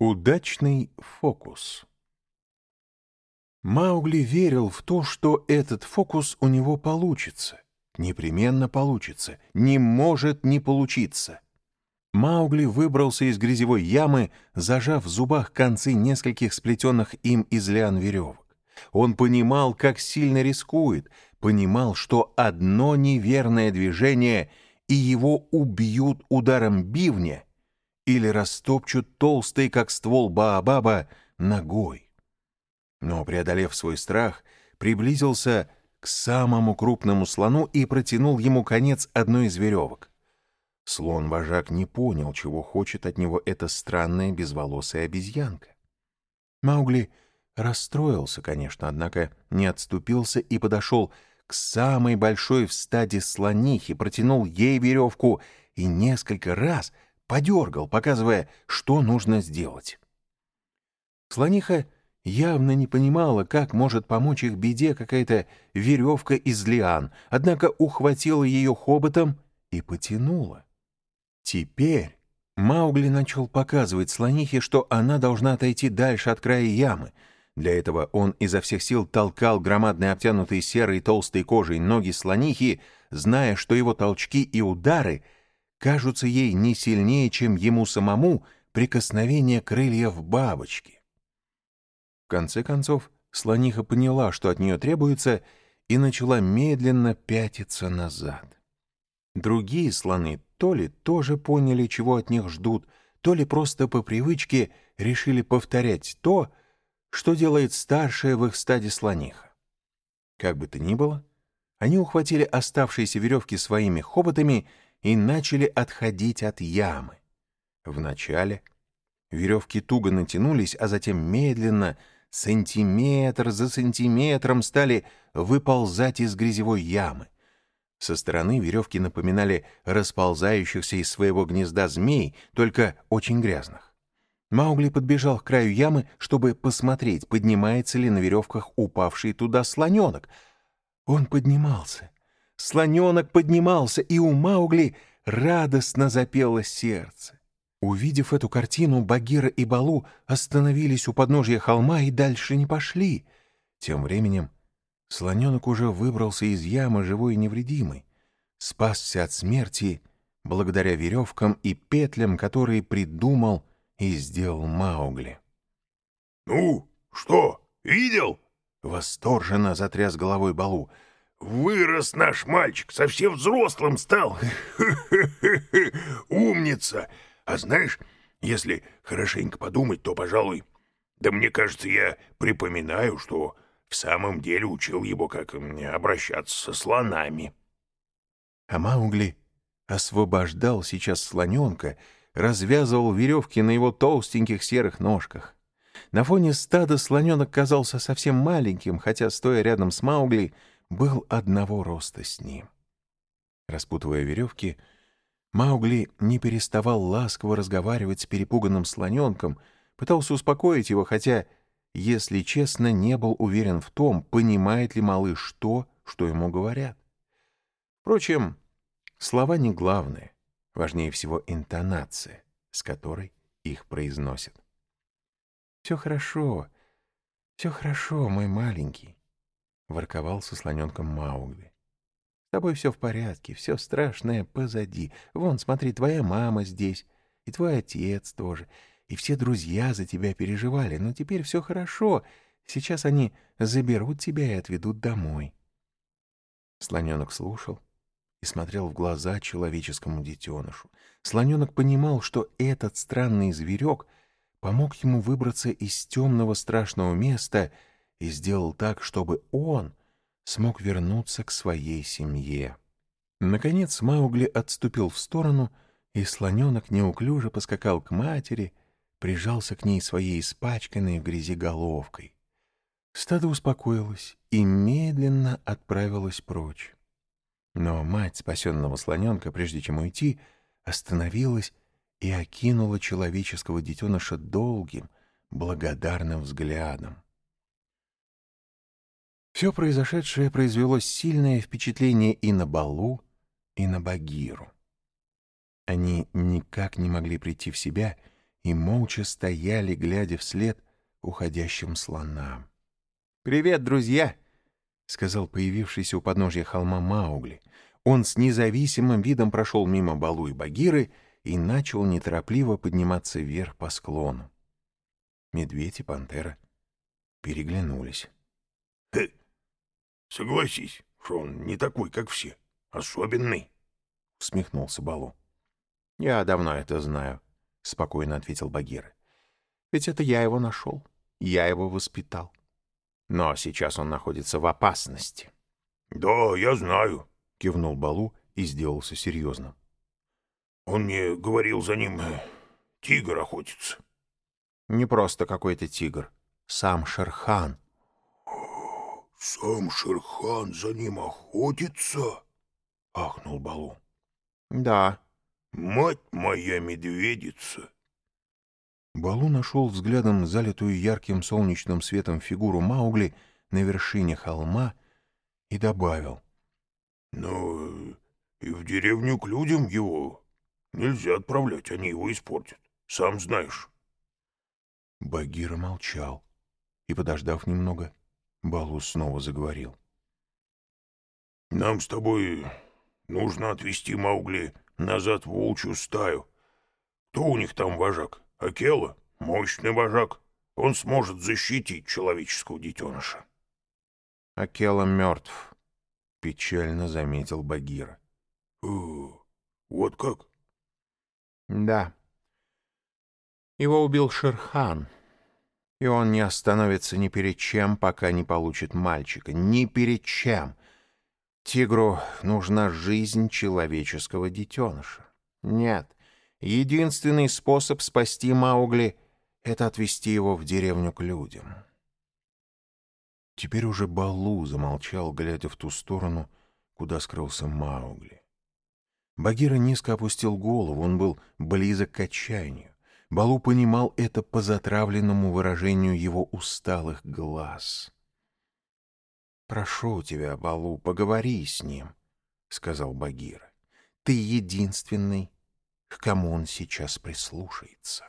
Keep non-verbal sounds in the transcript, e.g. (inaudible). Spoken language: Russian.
Удачный фокус Маугли верил в то, что этот фокус у него получится. Непременно получится. Не может не получиться. Маугли выбрался из грязевой ямы, зажав в зубах концы нескольких сплетенных им из лиан веревок. Он понимал, как сильно рискует, понимал, что одно неверное движение, и его убьют ударом бивня или растопчут толстый, как ствол Баобаба, ногой. Но, преодолев свой страх, приблизился к самому крупному слону и протянул ему конец одной из веревок. Слон-вожак не понял, чего хочет от него эта странная безволосая обезьянка. Маугли расстроился, конечно, однако не отступился и подошел к самой большой в стаде слонихи, протянул ей веревку и несколько раз — подергал, показывая, что нужно сделать. Слониха явно не понимала, как может помочь их беде какая-то веревка из лиан, однако ухватила ее хоботом и потянула. Теперь Маугли начал показывать слонихе, что она должна отойти дальше от края ямы. Для этого он изо всех сил толкал громадные обтянутые серой толстой кожей ноги слонихи, зная, что его толчки и удары — кажутся ей не сильнее, чем ему самому прикосновение крыльев бабочки. В конце концов, слониха поняла, что от нее требуется, и начала медленно пятиться назад. Другие слоны то ли тоже поняли, чего от них ждут, то ли просто по привычке решили повторять то, что делает старшая в их стаде слониха. Как бы то ни было, они ухватили оставшиеся веревки своими хоботами и начали отходить от ямы. Вначале веревки туго натянулись, а затем медленно, сантиметр за сантиметром, стали выползать из грязевой ямы. Со стороны веревки напоминали расползающихся из своего гнезда змей, только очень грязных. Маугли подбежал к краю ямы, чтобы посмотреть, поднимается ли на веревках упавший туда слоненок. Он поднимался. Слоненок поднимался, и у Маугли радостно запело сердце. Увидев эту картину, Багира и Балу остановились у подножия холма и дальше не пошли. Тем временем слоненок уже выбрался из ямы живой и невредимый, спасся от смерти благодаря веревкам и петлям, которые придумал и сделал Маугли. «Ну, что, видел?» — восторженно затряс головой Балу — Вырос наш мальчик, совсем взрослым стал. (laughs) Умница. А знаешь, если хорошенько подумать, то, пожалуй, да мне кажется, я припоминаю, что в самом деле учил его, как обращаться со слонами. А Маугли освобождал сейчас слоненка, развязывал веревки на его толстеньких серых ножках. На фоне стада слоненок казался совсем маленьким, хотя, стоя рядом с Маугли, был одного роста с ним. Распутывая веревки, Маугли не переставал ласково разговаривать с перепуганным слоненком, пытался успокоить его, хотя, если честно, не был уверен в том, понимает ли малыш то, что ему говорят. Впрочем, слова не главное, важнее всего интонация, с которой их произносят. «Все хорошо, все хорошо, мой маленький. — ворковал со слоненком Маугли. «С тобой все в порядке, все страшное позади. Вон, смотри, твоя мама здесь, и твой отец тоже, и все друзья за тебя переживали, но теперь все хорошо. Сейчас они заберут тебя и отведут домой». Слоненок слушал и смотрел в глаза человеческому детенышу. Слоненок понимал, что этот странный зверек помог ему выбраться из темного страшного места — и сделал так, чтобы он смог вернуться к своей семье. Наконец Маугли отступил в сторону, и слоненок неуклюже поскакал к матери, прижался к ней своей испачканной в грязи головкой. Стадо успокоилось и медленно отправилось прочь. Но мать спасенного слоненка, прежде чем уйти, остановилась и окинула человеческого детеныша долгим, благодарным взглядом. Все произошедшее произвело сильное впечатление и на Балу, и на Багиру. Они никак не могли прийти в себя и молча стояли, глядя вслед уходящим слонам. «Привет, друзья!» — сказал появившийся у подножья холма Маугли. Он с независимым видом прошел мимо Балу и Багиры и начал неторопливо подниматься вверх по склону. Медведь и пантера переглянулись. Хе, согласись, что он не такой, как все. Особенный. — усмехнулся Балу. «Я давно это знаю», — спокойно ответил Багира. «Ведь это я его нашел, я его воспитал. Но сейчас он находится в опасности». «Да, я знаю», — кивнул Балу и сделался серьезным. «Он мне говорил, за ним э, тигр охотится». «Не просто какой-то тигр, сам Шерхан». «Сам Шерхан за ним охотится?» — ахнул Балу. «Да». «Мать моя медведица!» Балу нашел взглядом залитую ярким солнечным светом фигуру Маугли на вершине холма и добавил. «Но и в деревню к людям его нельзя отправлять, они его испортят, сам знаешь». Багира молчал, и, подождав немного, Балу снова заговорил. «Нам с тобой нужно отвезти Маугли назад в волчью стаю. Кто у них там вожак? Акела? Мощный вожак. Он сможет защитить человеческого детеныша. Акела мертв, — печально заметил Багира. — Вот как? — Да. Его убил Шерхан, и он не остановится ни перед чем, пока не получит мальчика. Ни перед чем. Тигру нужна жизнь человеческого детеныша. Нет, единственный способ спасти Маугли — это отвести его в деревню к людям. Теперь уже Балу замолчал, глядя в ту сторону, куда скрылся Маугли. Багира низко опустил голову, он был близок к отчаянию. Балу понимал это по затравленному выражению его усталых глаз. «Прошу тебя, Балу, поговори с ним», — сказал Багира. «Ты единственный, к кому он сейчас прислушается».